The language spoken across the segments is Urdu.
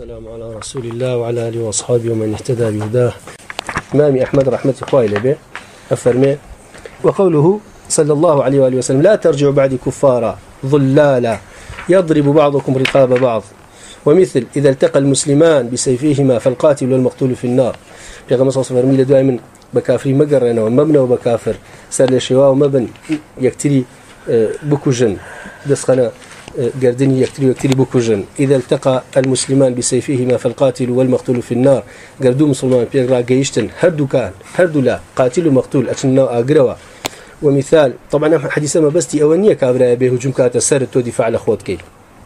والسلام على رسول الله وعلى آله وأصحابه ومن اهتدى بهداه. إمام أحمد رحمة إخوائي لبه أفرمي وقوله صلى الله عليه وآله وسلم لا ترجعوا بعد كفارا ظلالا يضرب بعضكم رقاب بعض. ومثل إذا التقى المسلمان بسيفيهما فالقاتل والمقتول في النار. في غمص صفر ميلة دائما بكافري مقرنا ومبنى وبكافر سر لشواء ومبن يكتري بكوجن دسخنا قردني يكتري يكتري بكوجن إذا التقى المسلمان بسيفيهما فالقاتل والمقتول في النار. قردو مسلمان بيقرأ قيشتن هردو كان هردو لا قاتل ومقتول أتنا أقروا ومثال طبعا حديث ما بستي أونية كابرا به هجوم كاتا سر تو دفاع لخوت كي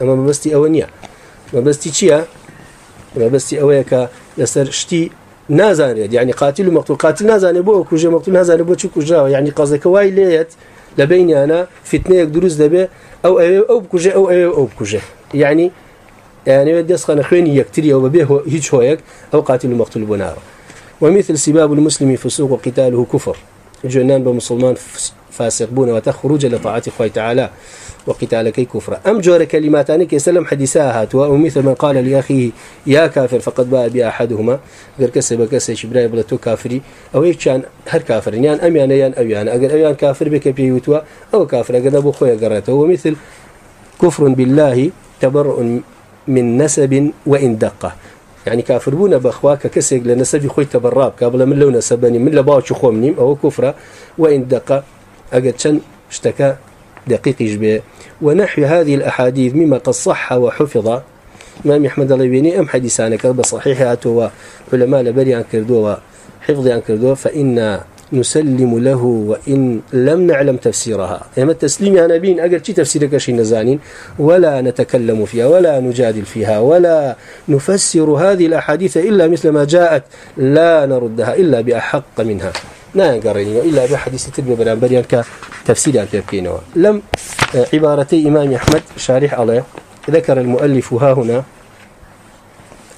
أما ما بستي أونية ما بستي چيا ما بستي أويك لسر شتي نازان يعني یعنی قاتل ومقتول قاتل نازان بو كوجا مقتول نازان بو چو كوجا يعني یعنی قصدك واي ليت لبيني أنا فتنة دروز دبي او او أو بكوجة او او أو بكوجة. يعني يعني بدي اسخن خويني يكتري او ببيه هيج هويك او قاتل مقتول بنار ومثل سباب المسلم فسوق وقتاله كفر. جنان بمسلمان فاسق بون وتخرج لطاعة الله تعالى. وقتالك كفر. أم جور كلماتان كسلم حديثها هاتوا. ومثل من قال لأخيه، يا كافر فقد باء بأحدهما. غير كسب كسب شبراء بلتو كافري. أو هيك كان هر كافر. يان أم يان يان أو يان أجر أيان كافر بك بيوتوا. أو كافر أجر أبو خويا قرته ومثل كفر بالله تبرؤ من نسب وإن دقة يعني كافر بونا بأخواك كسيق لنسبي خوي تبراب. قبل من لو نسبني، من لباو شخو منيم أو كفرة وإن دقة أجد شن اشتكى دقيق جبه ونحو هذه الأحاديث مما قد صح وحفظ. ما يحمد الله بيني أم حديثانك بصحيحاته وعلماء لبريان كردوه وحفظ عن كردوه، فإن نسلم له وإن لم نعلم تفسيرها. إما التسليم يا نبين أقل شي تفسيرك شي نزانين، ولا نتكلم فيها، ولا نجادل فيها، ولا نفسر هذه الأحاديث إلا مثل ما جاءت، لا نردها إلا بأحق منها. نا قريني إلا بحديث تربية برانبريان كتفسير كيبكينوا لم عبارتي إمام أحمد شارح عليه ذكر المؤلف ها هنا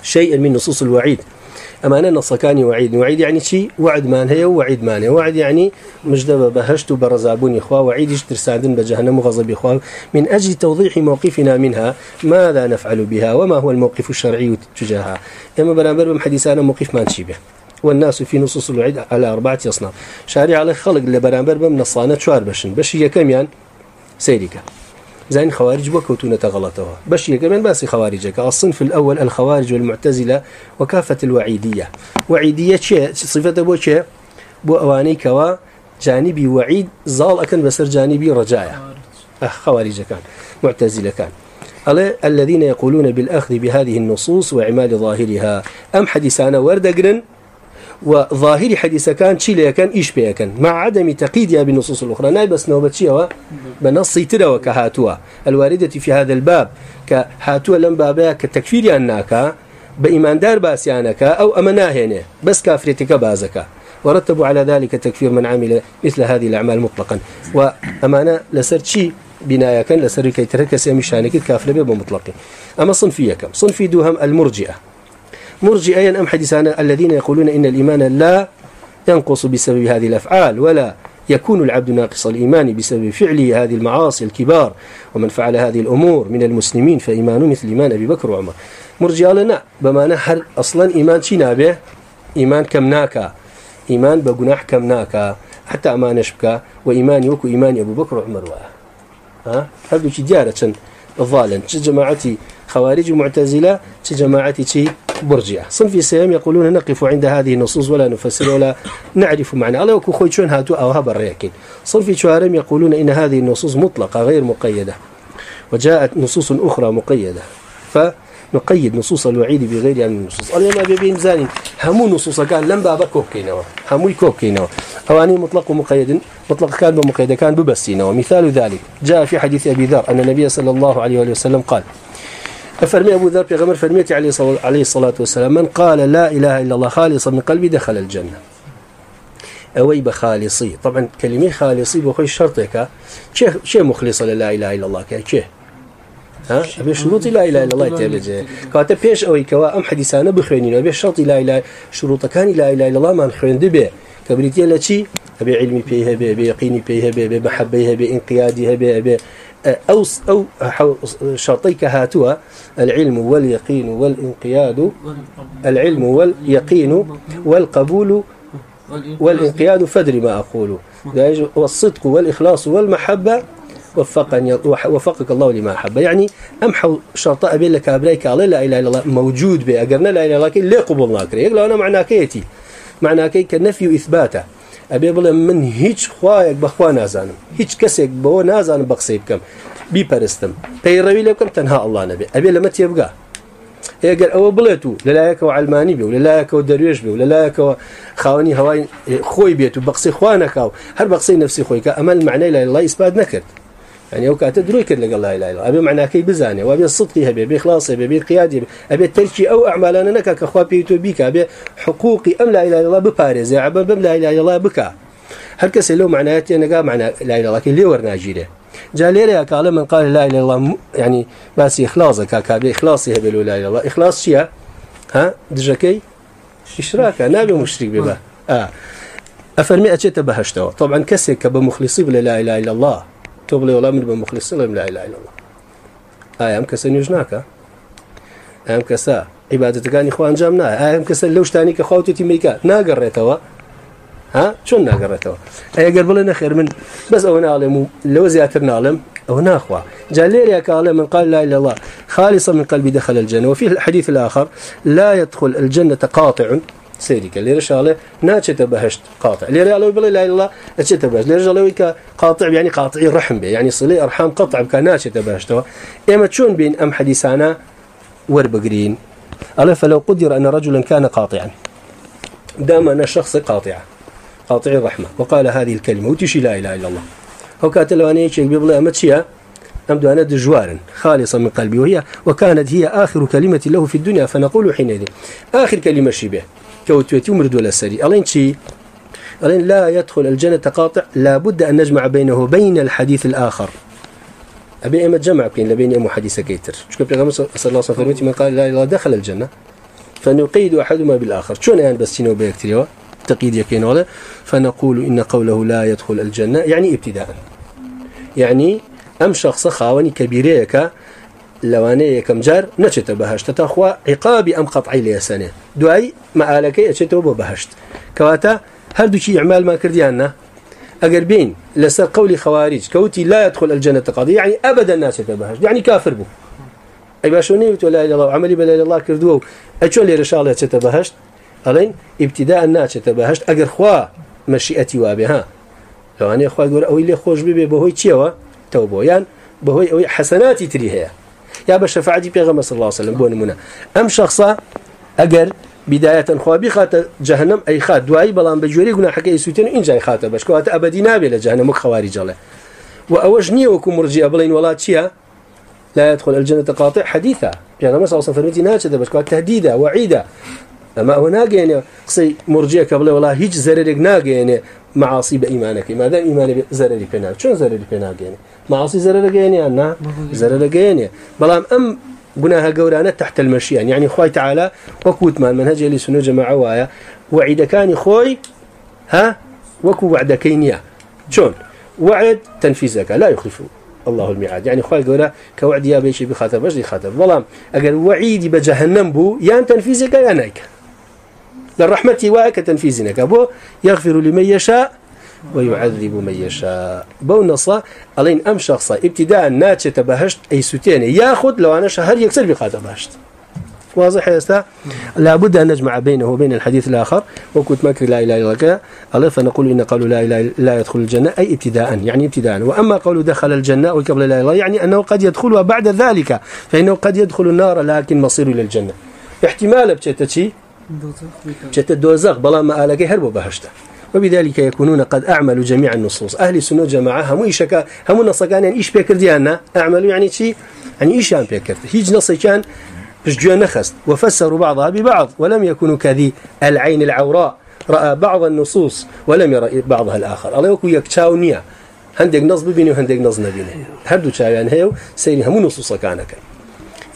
شيئا من نصوص الوعيد. أما أنا نصكاني وعيد. وعيد يعني شيء وعد مان هي وعيد مان هي. وعد يعني مجدب بهشت برزابون إخوة. وعيد يشتر سادن بجهنم وغضب إخوة. من أجل توضيح موقفنا منها، ماذا نفعل بها؟ وما هو الموقف الشرعي تجاهها؟ أما برانبر بمحدثانا موقف ما نشيبه والناس في نصوص الوعيد على أربعة أصناف شارع على خلق اللي برانبر بمنصانة شوار بشن. بشي كم يعني؟ سيريكا. زين خوارج وكوتونة غلطها باش يكمل بس خوارجك. الصنف الأول الخوارج والمعتزلة وكافة الوعيدية. وعيدية شيء صفة بو شيء، بو أواني كوا جانبي وعيد، زال أكن بسر جانبي رجايا خوارج كان، معتزلة كان. الذين يقولون بالأخذ بهذه النصوص وعمال ظاهرها، أم حديثانا وردقرن؟ وظاهر حديث كان شيء كان ايش بيه كان مع عدم تقييدها بالنصوص الاخرى ناي بس نوبه شيء بنص ترى وكهاتوا. الوارده في هذا الباب، كهاتوا لم بابها كتكفير انك بايمان دار باسيانك او امنا هنا بس كافرتك بازك. ورتبوا على ذلك تكفير من عمل مثل هذه الاعمال مطلقا. وامانه لسر شيء بنايه كان لسر كي تركس مشانك كافر به مطلق اما صنفيه كم؟ صنفي دوهم المرجئه مرجئا أم حديثانا الذين يقولون إن الإيمان لا ينقص بسبب هذه الأفعال ولا يكون العبد ناقص الإيمان بسبب فعله هذه المعاصي الكبار ومن فعل هذه الأمور من المسلمين فإيمانه مثل إيمان أبي بكر وعمر. مرجئا لنا بما نحر أصلا إيمان شنا به إيمان كمناكا إيمان بقناح كمناكا حتى أما نشبك وإيمان يوكو إيمان أبو بكر وعمر ها؟ هذا شيء جارة الظالم جماعتي خوارج معتزلة جماعتي برجئة صنف السلام يقولون نقف عند هذه النصوص ولا نفسر ولا نعرف معنى. الله وكو خوي شون هاتوا أو هبر ريكين صنف شوارم يقولون إن هذه النصوص مطلقة غير مقيدة. وجاءت نصوص أخرى مقيدة. فنقيد نصوص الوعيد بغير عن النصوص. اليوم أبي بين زاني. همو نصوص كان لم بابا كوكينوا. همو كوكينوا. أواني مطلق ومقيد. مطلق كان بمقيد كان ببسينا ومثال ذلك. جاء في حديث أبي ذر أن النبي صلى الله عليه وسلم قال فرمي أبو ذر بيغمر فرميتي عليه الصلاة والسلام، من قال لا إله إلا الله خالصا من قلبي دخل الجنة. أوي بخالصي طبعا كلمة خالصي بخوي شرطك شيء مخلصة لا إله إلا الله كيه ها؟ أبي شروط لا إله إلا الله تبلج كاتا بيش أوي كوا أم حديثانا بخوينين أبي شرط لا إله شروط كان لا إله إلا الله ما نخوين دبي كبريتي لشي أبي علمي بيه أبي أبي يقيني بيه أبي أبي انقيادي أبي أبي أو أو شرطيك هاتوا العلم واليقين والانقياد، العلم واليقين والقبول والانقياد. فدري ما أقول. والصدق والإخلاص والمحبة. وفقني وفقك الله لما أحب. يعني أمحو شرطاء أبي لك أبريك الله لا إله إلا الله. موجود به أقرنا لا إله إلا الله. ليه قبولنا كري يقول أنا معنى كيتي معنى كي كنفي وإثباته أبي بلا من هيج خوايك بخوا نازانم هيج كسيك بو نازانم بقصيب كم بي پرستم. پیروی لكم تنها الله نبي أبي لما تيبقى اگر او بلتو للايك وعلماني بي وللايك ودرويش بي وللايك خاوني هواي خوي بيتو بقصي خوانك او هر بقصي نفسي خويك اما المعنى لا الله اثبات نكرت يعني او كانت دروي كد لقال لا اله الا الله. ابي كي بزاني وابي الصدق هبي ابي اخلاص ابي ابي قيادي ابي التركي او اعمالنا نك كخوا بيتو بيك ابي حقوقي ام لا اله الا الله بباريز يا عبد لا اله الا الله بك هل كسي لو معناتي انا معنى لا اله الا الله لكن لي ورنا جيره جاليري قال من قال لا اله الا الله يعني بس اخلاصك كابي اخلاصي هبي لا اله الا الله. اخلاص شيا ها؟ دجكي اشراك نبي مشرك بها اه افرمي اتشت بهشتو طبعا كسي كبمخلصي لا اله الا الله تو تبلي ولا من بمخلص لا اله الا الله آه ام كسن يجناك ام كسا عبادتك كان اخوان جامنا ام كسن لوش تاني كخوتي ميكا ناقرتوا ها شو ناقرتوا اي قال بلنا خير من بس او نعلم لو زياتر نعلم او ناخوا جاليريا قال من قال لا اله الا الله خالصا من قلبي دخل الجنه وفي الحديث الاخر لا يدخل الجنه قاطع سيرك اللي رشاله ناتشت بهشت قاطع. اللي رجاله بالله لا اله الا الله اتشت بهشت. اللي رجاله قاطع، يعني قاطع الرحم به يعني صله ارحام قطع بكناتشت بهشت. اما تشون بين ام حديثانا وربقرين. الا فلو قدر ان رجلا كان قاطعا. دام ان الشخص قاطع قاطع الرحمه وقال هذه الكلمه وتشي لا اله الا الله. او كاتلو اني شيء بيقول امتشيا ام دوانا دجوارا خالصا من قلبي. وهي، وكانت هي اخر كلمه له في الدنيا، فنقول حينئذ. اخر كلمه شبه كوتوتي ومرد ولا سري ألين شي؟ ألين لا يدخل الجنة قاطع لابد أن نجمع بينه وبين الحديث الآخر. أبي أما جمع بين لبين أم حديث كيتر. شكو بيغمس صلى الله عليه وسلم، من قال لا إله دخل الجنة. فنقيد أحدهما بالآخر. شون أيان بس تينو بيكتريوا تقيد يكين ولا فنقول إن قوله لا يدخل الجنة يعني ابتداء. يعني أم شخص خاوني كبيريك لوانه يكم جار نچته بهشت تخوا عقاب ام قطعي لسنه دعي ما الك اچته بهشت كواتا هل دوشي اعمال ما كرديانا اگر بين لسر قول خوارج كوتي لا يدخل الجنه قضي يعني یعنی ابدا الناس بهشت يعني یعنی كافر بو اي باشوني ولا اله الا الله عملي بلا اله الله كردو اچو لي رشاله اچته بهشت الين ابتداء الناس بهشت خوا مشيئتي وابها لو اني خوا يقول او خوش بي بهوي تشيوا توبو يعني بهوي حسناتي تريها يا بشفاعتي بيغمبر صلى الله عليه وسلم بو منا ام شخصا اگر بدايه خوابي خات جهنم اي خات دواي بلان بجوري غنا حكي يسوتين ان جاي خات باش كوات ابدي نابي لجهنم خوارج الله. واوجني وكم مرجئه بلين ولا تشيا، لا يدخل الجنه قاطع حديثا. بيغمبر صلى الله عليه وسلم ناچ ده باش كوات تهديدا، وعيدا. اما هو ناقين قصي مرجئه قبل ولا هيج زررك ناقين معاصي بايمانك ما دام ايمانك زرري بنا شلون زرري بنا ناقين معاصي زرر جيني أنا زرر جيني بلام أم قناها قورانا تحت المشيان يعني یعنی خوي تعالى وكوت ما منهج اللي سنو جماعة وايا وعيد كان خوي ها؟ وكو وعد كينيا شون وعد تنفيذك لا يخلف الله الميعاد يعني یعنی خوي قولا كوعد يا بيشي بخاطر باش خاطر بلام اقل وعيدي بجهنم بو يان تنفيذك يا نايك للرحمة وايك تنفيذك بو يغفر لمن يشاء ويعذب من يشاء. بو نصا الين ام شخصا، ابتداء ناتش تبهشت اي سوتين ياخذ لو انا شهر يكسر بقاته بهشت واضح يا استاذ لابد ان نجمع بينه وبين الحديث الاخر وكنت مكر، لا اله الا الله. الله فنقول ان قالوا لا اله لا يدخل الجنه اي ابتداء، يعني ابتداء. واما قولوا دخل الجنه وقبل لا اله يعني انه قد يدخلها بعد ذلك فانه قد يدخل النار، لكن مصير الى الجنه احتمال بشتتشي بشتت دوزخ بلا ما الك هرب بهشته. وبذلك يكونون قد أعملوا جميع النصوص. أهل السنة جماعة هم إيشكا هم النصقان يعني إيش بيكر ديانا أعملوا يعني شيء يعني إيش يعني بيكر هيج نصي كان بجوا نخست. وفسروا بعضها ببعض، ولم يكونوا كذي. العين العوراء رأى بعض النصوص ولم يرى بعضها الآخر. الله يكون يكتاو نيا. هندق نصب بيني وهندق نصب نبيني. هردو تشاويان هيو سيري هم نصوص كانك.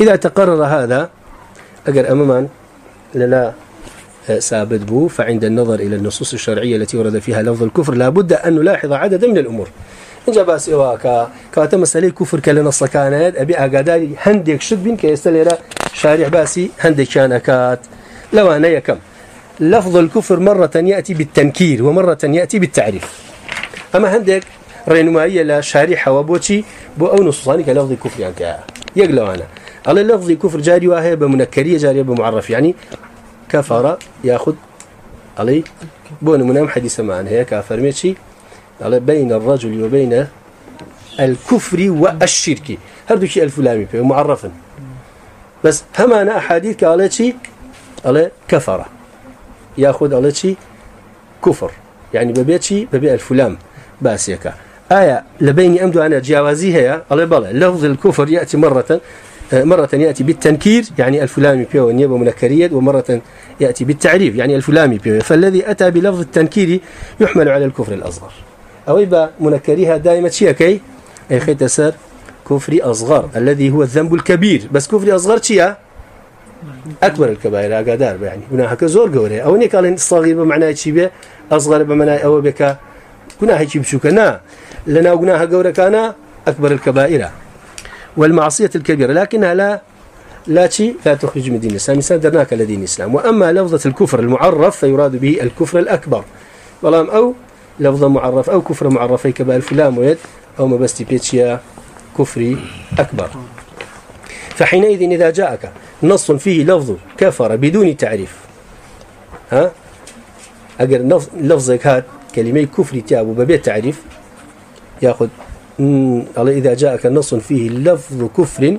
إذا تقرر هذا، أقر أمامان للا ثابت بو. فعند النظر إلى النصوص الشرعية التي ورد فيها لفظ الكفر، لا بد أن نلاحظ عددا من الأمور. إن جاب سواك كواتا مسألة كفر كلا نص كانت، أبي أقاداري هندك شد بين كيستليرا شارع باسي هندك كان كانكات لو أنا يكم، لفظ الكفر مرة يأتي بالتنكير ومرة يأتي بالتعريف. أما هندك رينمائية لا شارحة وبوتي، بو أو نصوصاني كلفظ الكفر يعني يقلو أنا. على لفظ الكفر جاري وهي بمنكرية جارية، بمعرف. يعني كفر ياخذ علي بون. منام حديث معنا. هي كافر ماشي؟ على بين الرجل وبين الكفر والشرك. هذا شيء الفلامي معرفا بس هم انا احاديث قالت شيء على كفر. ياخذ على شيء كفر. يعني ببيت شيء ببيع الفلام بس باسيكا آية لبيني أمدو أنا جاوازي هي، على بلا. لفظ الكفر يأتي مرة مرة يأتي بالتنكير، يعني الفلامي بيو ونيبه منكرية، ومرة يأتي بالتعريف، يعني الفلامي بيو. فالذي أتى بلفظ التنكير يحمل على الكفر الأصغر. أو إبا منكريها دائما شيء كي؟ أي خيط سر كفري أصغر، الذي هو الذنب الكبير. بس كفري أصغر شيء؟ أكبر الكبائر أقدار يعني هنا هكا زور قوري. أو نيك قال صغير بمعنى شيء أصغر بمعنى أو بك كنا هيك بشوكنا لنا قلنا هقورة كان أكبر الكبائر. والمعصية الكبيرة، لكنها لا لا شيء، لا تخرج من دين الإسلام. إنسان درناك لدين الإسلام. وأما لفظة الكفر المعرف، فيراد به الكفر الأكبر. ولام أو لفظة معرف، أو كفر معرفي كبا الفلام ويد، أو ما بس بيتشيا كفري أكبر. فحينئذ إذا جاءك نص فيه لفظ كفر بدون تعريف. ها؟ أجر لفظك هات كلمة كفر تيابو ببيت تعريف يأخذ الله إذا جاءك نص فيه لفظ كفر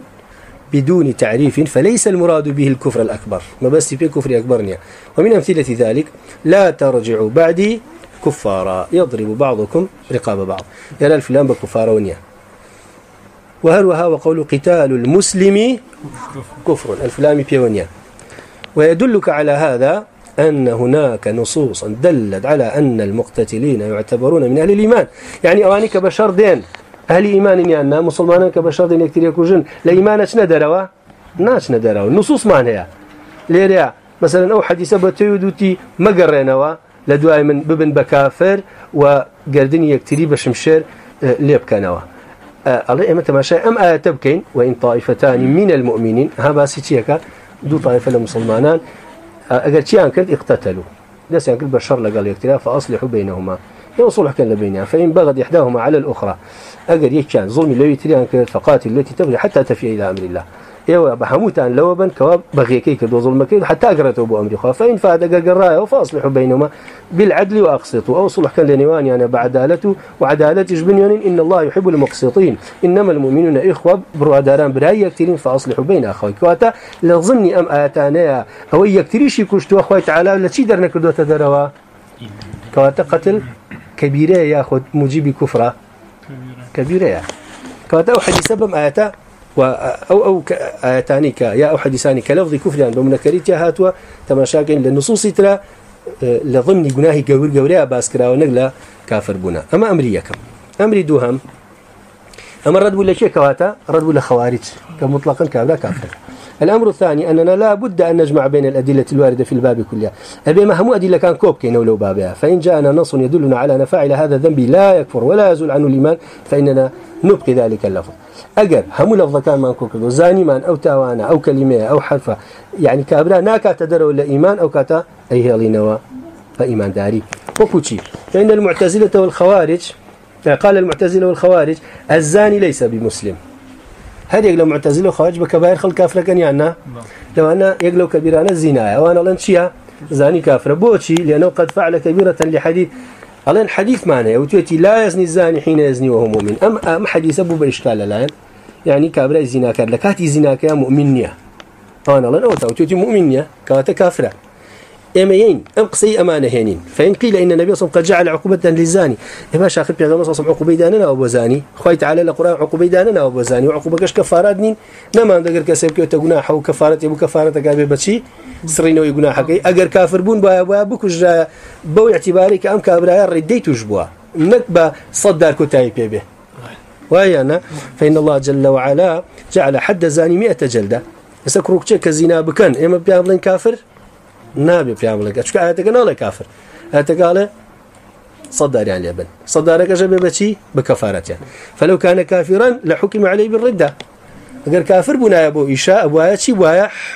بدون تعريف فليس المراد به الكفر الأكبر. ما بس في كفر أكبر ومن أمثلة ذلك، لا ترجعوا بعدي كفارا. يضرب بعضكم رقاب بعض. يرى الفلان بكفارا ونيا وهل وها وقول قتال المسلم كفر؟ الفلام بيونيا ويدلك على هذا أن هناك نصوصا دلت على أن المقتتلين يعتبرون من أهل الإيمان. يعني أوانيك بشر دين أهل إيمان يعني مسلمان كبشر دين يكتر يكوجن لإيمانش ندروا ناش ندروا النصوص ما هي ليريا مثلا أو حديثة بتيودوتي مقرنوا لدواء من ببن بكافر وقردني يكتري بشمشير ليب كانوا الله إما تماشى أم آية تبكين وإن طائفتان من المؤمنين ها باسي دو طائفة المسلمانان اگر چیان کرد اقتتلوا دس يعني كل بشر لقال يقتلا فاصلحوا بينهما يوصلح كان بينها فان بغض احداهما على الاخرى اگر يكان ظلم لو يتريان كرد فقاتل التي تبغي حتى تفي الى امر الله. ايوا بحموتان لوبا كواب بغي كيك دو ظلم كيد حتى اقرته ابو امر خا فان فاد قرايه فاصلحوا بينهما بالعدل واقسطوا او صلح كان لنيوان يعني یعنی بعدالته وعداله جبنيون ان الله يحب المقسطين انما المؤمنون اخوه برادران براي يكترين فاصلحوا بين اخويك كواتا لظني ام اتانا هو يكتريش كشتو اخوي تعالى لا شي درنا كدو تدروا؟ كواتا قتل كبيره ياخذ مجيب كفره كبيرة يا كواتا حديث سبب اياتا او أو ايتاني ك يا او حديثاني كلفظ كفر عند يا هاتوا تماشاكين للنصوص ترى لضمن جناه جور جوريا باسكرا ونقلا كافر بنا أما أمري امريكم أمري دوهم. أما رد ولا شيء كواتا؟ رد ولا خوارج. كمطلقا كابلا كافر. الامر الثاني اننا لا بد ان نجمع بين الادله الوارده في الباب كلها. ابي ما هم ادله كان كوب كينو لو بابها. فان جاءنا نص يدلنا على ان فاعل هذا الذنب لا يكفر ولا يزول عنه الايمان فاننا نبقي ذلك اللفظ. اگر هم لفظ كان ما كوكو زاني من او تاوانا او كلمه او حرف يعني كابرا ناكا تدروا الا ايمان او كاتا اي هلينوا فايمان داري. وكوتشي فان المعتزله والخوارج، قال المعتزله والخوارج، الزاني ليس بمسلم. هل يقلو معتزله وخوارج بكبائر خلق كافر كان يعني لو انا يقلو كبيران الزنا وانا لنشيا زاني كافر بوتشي لانه قد فعل كبيره لحديث. الله الحديث معناه وتوتي لا يزني الزاني حين يزني وهو مؤمن. ام ام حديث ابو باشكال الان يعني كابر الزنا كان لكاتي زنا كان مؤمنيه انا الله اوتا وتوتي مؤمنيه كانت كافره امين ام قصي امانه هينين. فان قيل ان النبي صلى الله عليه وسلم قد جعل عقوبه للزاني. اما شاخ في الله صلى الله عليه وسلم عقوبه داننا ابو زاني. خوي تعالى القران عقوبه داننا ابو زاني. وعقوبه كش كفارات نين. نما ذكر كسب كيو تغنا حو كفاره ابو كفاره تقابل بشي سرينو يغنا حقي اگر كافر بون با با بكج بو اعتباري كام كابرا رديت جبوا نكبه صدر كتاي بيبه ويانا فان الله جل وعلا جعل حد زاني 100 جلده يسكروك تشك كزنا بكن. اما بيابلن كافر؟ نابي في عملك شو آياتك نالي كافر آياتك قال صدر يعني لبن صدرك جبه بشي بكفارته فلو كان كافرا لحكم عليه بالردة اگر كافر بنا ابو اشاء ابو ايات شي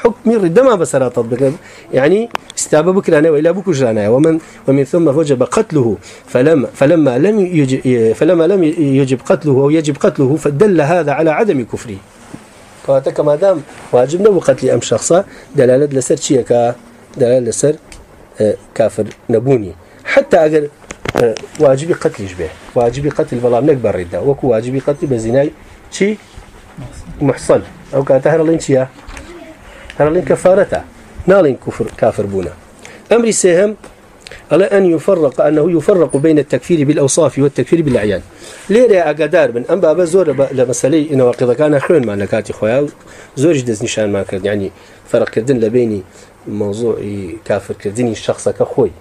حكم الردة ما بسرا تطبق يعني یعنی استابه بكرانا وإلا بكجرانا ومن ومن ثم وجب قتله فلما فلما لم يجب فلما لم يجب قتله او يجب قتله فدل هذا على عدم كفره فاتك ما دام واجب نبو ام شخصا. دلاله لسر شيء كا دلاله لسر كافر نبوني. حتى اگر واجب قتل به واجب قتل والله نكبر رده وكو واجب قتل بزناي شي؟ محصن. او كاتهر لين شيا؟ هر لين كفارته. نالين كفر كافر بونا. امر سهم على ان يفرق انه يفرق بين التكفير بالاوصاف والتكفير بالاعيان ليه اقدار من؟ ام باب زور لمسالي انه واقع كان خير ما نكاتي خويا زورج دز نشان ما كان يعني فرق كدن لبيني موضوع كافر كدني الشخص كخوي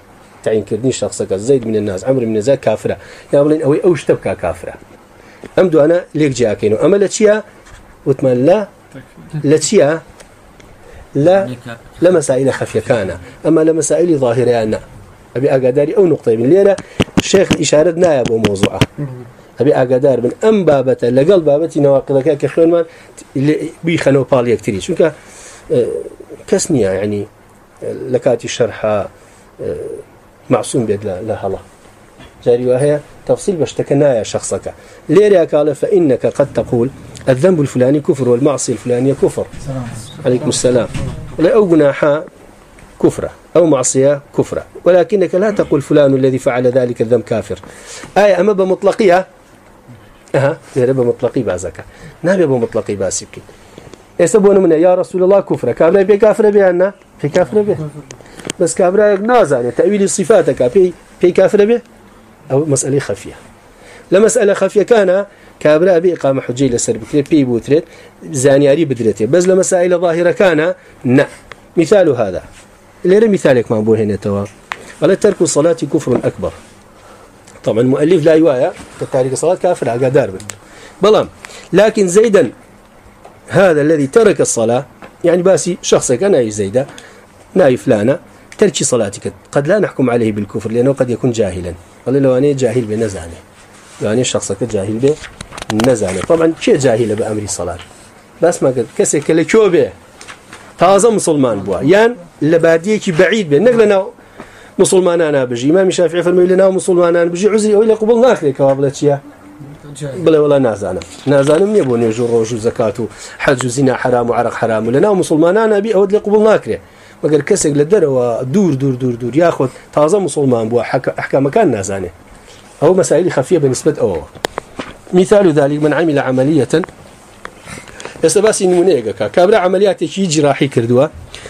تعين كردني شخصك زيد من الناس عمر من الناس كافرة يا بلين أو أوش تبكى كافرة أمدو أنا ليك جاكينو أما لتشيا وتمال لا لتشيا لا لمسائل خفية كان أما لمسائل ظاهرة أنا أبي أقداري أو نقطة من ليلة الشيخ إشارة نايب وموضوعة أبي أقدار من أم بابة لقل بابتي نواقضك كخلون من بيخنو بالي يكتري شو كسنية يعني لكاتي الشرحة معصوم بيد لا الله. جاري، وهي تفصيل بشتكنا يا شخصك. ليه قال، فإنك قد تقول، الذنب الفلاني كفر والمعصية الفلانية كفر. عليكم السلام. ولا أو جناحا كفرة، أو معصية كفرة. ولكنك لا تقول فلان الذي فعل ذلك الذنب كافر. آية، أما بمطلقية، أها، يا رب مطلقي بازك. نبي بمطلقي باسك. يسبون من يا رسول الله كفر كافر بي كافر بي في كافر به بس كابرا نازل تأويل الصفات كابي في كافر به أو مسألة خفية لمسألة خفية كان كابرا أبي إقامة حجي لسر بكري بي بوتريت زانياري بدرته بس لمسائل ظاهرة كان نا مثال هذا اللي مثالك ما بوه هنا توا ولا ترك الصلاة كفر أكبر طبعا المؤلف لا يوايا كتارك الصلاة كافر على قدار بلام لكن زيدا هذا الذي ترك الصلاة، يعني باسي شخصك، أنا أي زيدا ناي فلانا تركي صلاتك. قد لا نحكم عليه بالكفر، لأنه قد يكون جاهلا. قال لو أنا جاهل بنزانه لو أنا شخصك جاهل بنزانه طبعا شيء جاهل بأمر الصلاة. بس ما قد كسك اللي شو به؟ تازه مسلمان بوا. يعني لباديك بعيد به. نقلنا مسلمان بجي. ما مش شافعي فرمي لنا مسلمان أنا بجي. عزري أو قبل ناخذ كوابلة بلا ولا نازانا نازانا من يبون يجور روج زكاة حج زنا حرام وعرق حرام لنا مسلمان أنا بي أود قبل ناخذ مگر کسی لدر و دور دور دور دور. یا تازه مسلمان بو احکام کان نازانه. او مسائل خفيه بالنسبه او. مثال ذلك من عمل عمليه يستباسي نمونيك كابرا عمليات يجي جراحي كردوا.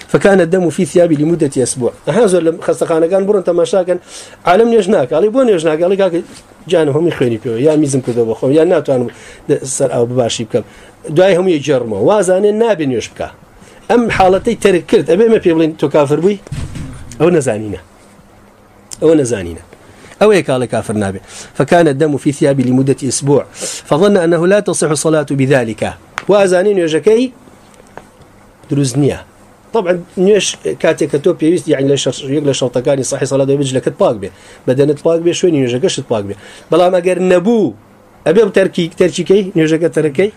فكان الدم في ثيابي لمدة أسبوع. هذا لما خستخانا كان برون تماشا كان عالم يجناك. قال بون يجناك؟ قال لك جانهم يخيني بيو. يا ميزم كذا بخو. يا ناتو انا سر أو بباشي بكم. دعيهم يجرموا. وازانين نابين يشبكا. ام حالتي ترك ابي ما بيبلين تو كافر بي او نزانينا. او نزانينا. او هيك قال كافر نابي فكان الدم في ثيابي لمده اسبوع فظن انه لا تصح الصلاه بذلك. وازانين يجكي دروزنيا طبعا نيش كاتي كتوب يست يعني ليش يقل شرطه كان صحي صلاه بيج لك تباق به بدن تباق به شوي يجكش تباق به بلا ما غير نبو ابي تركي تركي كي يجك تركي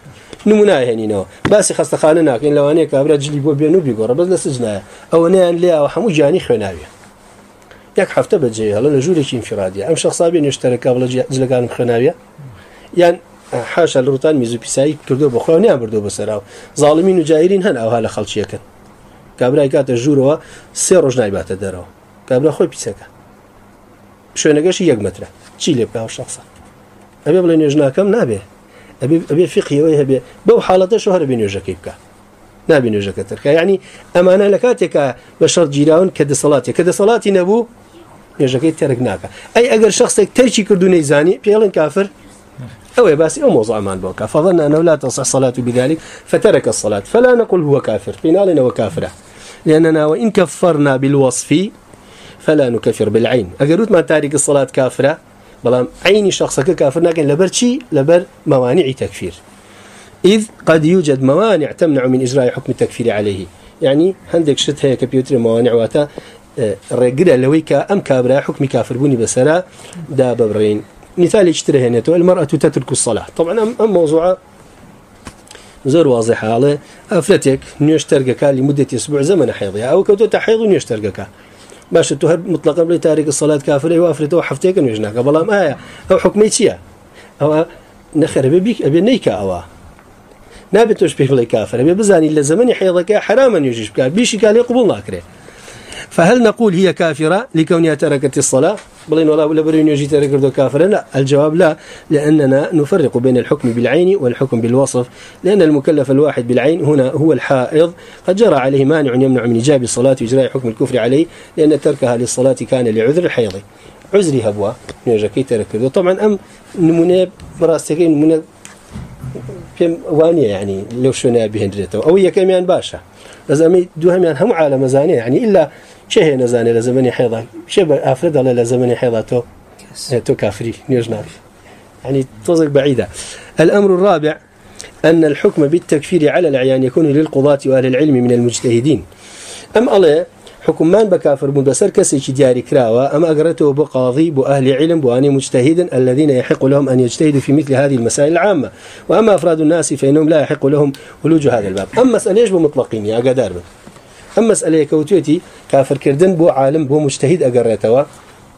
نمونه هني نو بس خاصه خاننا كاين لو اني كابرا جلي بو بينو بيغور بس لسجنا او انا لي او حمو جاني خناوي ياك حفته بجي هلا نجول شي انفرادي ام شخص ابي يشترك قبل جل كان خناوي يعني حاشا الروتان ميزو بيساي كردو بخوني ام بردو بسراو ظالمين وجاهلين هن او هلا خلشيه كان كابرا كات جورو سيروج نايبات درو كابرا خوي بيسكا شو نغش يك متر تشيلي بقى شخص ابي بلا نجناكم نابه ابي ابي فقهي وهي ابي بو حالته شهر بين يجكيبك نبي يجكتر يعني یعنی امانه لكاتك بشر جيران كد صلاتي كد صلاتي نبو يجكي تركناك اي اگر شخص ترشي كردو نيزاني بيلن كافر او بس او موضوع مان بوكا فظن انه لا تصح صلاه بذلك، فترك الصلاه فلا نقول هو كافر. فينا لنا وكافره لاننا وان كفرنا بالوصف، فلا نكفر بالعين. اقرت ما تارك الصلاه كافره بلام عين شخص كافر، لكن لبر شيء لبر موانع تكفير. إذ قد يوجد موانع تمنع من إجراء حكم التكفير عليه. يعني هندك شت هي كمبيوتر موانع واتا رجل لويك أم كابرا حكم كافر بني بسلا دا ببرين مثال اشتري هنا المرأة تترك الصلاة. طبعا أم, موضوع زور واضح على أفلتك نيشترقك لمدة أسبوع زمن حيضها أو كنت تحيض نيشترقك باش تهب مطلقا بلي تارك الصلاة كافر وافرته وحفتك نيجناك بلام آية أو حكميتيا أو نخر بيك أبي نيكا أوا نابتوش بيه بلي كافر أبي بزاني لزمن حيضك حراما يجيش بك. بيشي قال يقبل ناكره فهل نقول هي كافرة لكونها تركت الصلاة؟ بلين ولا ولا برين يجي تركت كافرة. لا، الجواب لا، لأننا نفرق بين الحكم بالعين والحكم بالوصف، لأن المكلف الواحد بالعين هنا هو الحائض. قد جرى عليه مانع يمنع من إجاب الصلاة وإجراء حكم الكفر عليه، لأن تركها للصلاة كان لعذر الحيض. عذري هبوا نيجي تركت. طبعا أم نمونه براستكين نمونه بيم وانية يعني، لو شنا بهندرته أو هي كمان باشا. لازم دوهم يعني هم عالم زانية يعني، إلا چه نزانه لزمن حيضه شبه افرد على لزمن حيضه تو تو كافري نيجنا يعني توزق بعيده الامر الرابع ان الحكم بالتكفير على العيان يكون للقضاة واهل العلم من المجتهدين. ام الله حكمان بكافر من بسر كسي دياري كراوة أما أقرته بقاضي بأهل علم بأني مجتهد الذين يحق لهم أن يجتهدوا في مثل هذه المسائل العامة. وأما أفراد الناس فإنهم لا يحق لهم ولوج هذا الباب. أما مسألة إيش بمطلقين يا قدار ام مساله كوتيتي كافر كردن بو عالم بو مجتهد اقريتوا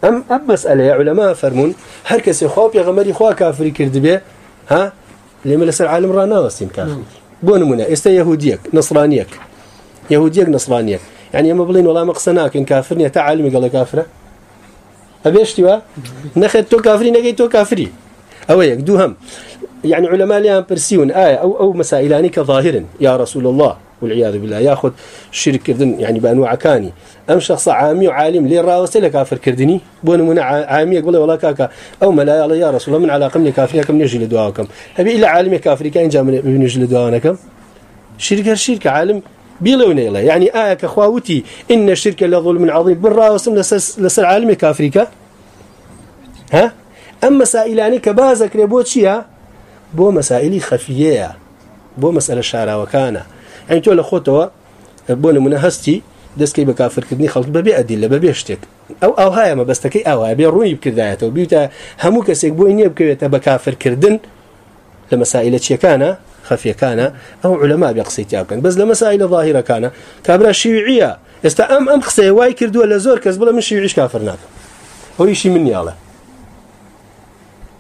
ام ام مساله علماء فرمون هر كسي خوب يا غمري خوا كافر كرد ها؟ لما لسر عالم رانا وسيم كافر بو نمونه است يهوديك نصرانيك يهوديك نصرانيك يعني یعنی ما بلين والله مقصناك ان كافرني تا عالم قال كافره ابيش توا نخد تو كافري نجي تو كافري او يك دوهم يعني یعنی علماء ليان برسيون آية أو, أو مسائلاني كظاهر يا رسول الله والعياذ بالله، ياخذ شرك كردن، يعني بانواع كاني. ام شخص عامي وعالم لي راوس لك كافر كردني. بون من عامي يقول والله كاكا. او ملا يا رسول الله، من على قمني كافر كم نجي لدعاءكم ابي الا عالم كافر كان جاء من نجي لدعاءكم شرك الشرك عالم بيلون الله. يعني آية كخواوتي إن الشرك لظلم عظيم. بالراوس لسر عالم كافريكا ها؟ أما سائلاني كبازك ريبوتشيا بو مسائل خفية، بو مسألة شارع وكانا يعني تقول خوتوا بون من هستي دسكي بكافر كدني خلط ببي أدلة ببي اشتك أو أو هاي ما بس تكي، أو هاي بيروني بكردايته وبيوتا همو كسيك بو إني بكويتا بكافر كردن. لمسائل شيء كان خفية كان أو علماء بيقصي تيابكن بس لمسائل ظاهرة كان كابرا شيوعية. استا أم أم خصي واي كردوا لزور كزبلا من شيوعيش كافرناك هو شي مني الله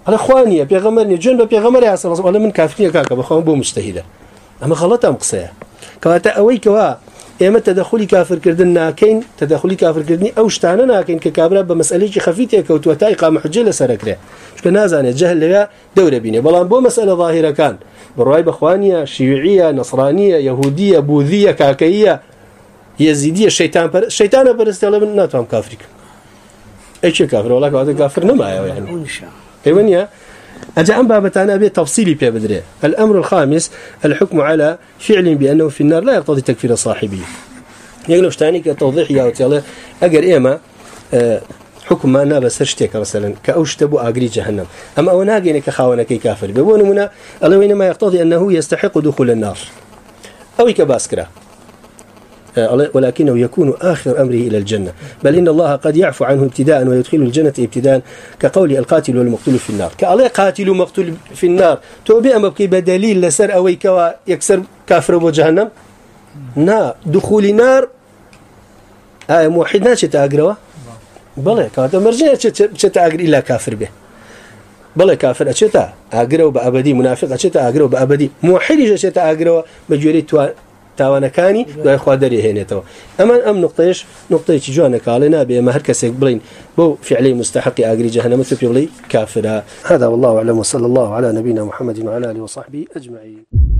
على اخواني بيغمرني، جن بيغمر يا من كافرين كاكا، بخوان بو مجتهده اما غلط ام قصيه كواتا اوي كوا اما تدخلي كافر كردن ناكين تدخلي كافر كردني او شتانا ناكين ككابرا بمساله خفيته كوتوتا اقامه حجه لسركره مش كنازانه جهل لها دوره بيني بلان بو مساله ظاهره كان برواي بخوانيه شيوعيه نصرانيه يهوديه بوذيه كاكيه يزيديه شيطان بر شيطان برستله من ناتهم كافرك ايش كافر ولا كافر نما يعني ان شاء الله ايوانيا اجا تفصيلي بي بدري. الامر الخامس، الحكم على فعل بانه في النار لا يقتضي تكفير صاحبه. يقولوا ثاني كتوضيح يا وتيلا اجر ايما حكم ما ناب سرشتك مثلا كاوشتبو اغري جهنم. اما او ناغي كخاونه كي كافر. بيقولوا منا الله وينما يقتضي انه يستحق دخول النار. او كباسكره ولكنه يكون آخر أمره إلى الجنة. بل إن الله قد يعفو عنه ابتداء ويدخل الجنة ابتداء كقول القاتل والمقتول في النار. كالله قاتل ومقتول في النار. توبئ مبكي بدليل لسر أوي كوا يكسر كافر وجهنم؟ نا، دخول النار آية موحدنا شتاقروا بلى كواتا مرجع شتاقر إلا كافر به. بلى كافر أشتا أقروا بأبدي، منافق أشتا أقروا بأبدي. موحد شتا أقروا بجوري توان تاوانەکانی دوای خوا دەریهێنێتەوە. ئەمان ئەم نقطەیەش نقطەیەکی جوانەکاڵێ نابێ ئەمە هەر کەسێک بڵین، بۆ فعلی مستحقی ئاگری جەهنەمە تو پێڵی کافرە. هذا والله أعلم، وصلى الله على نبينا محمد وعلى آله وصحبه أجمعين.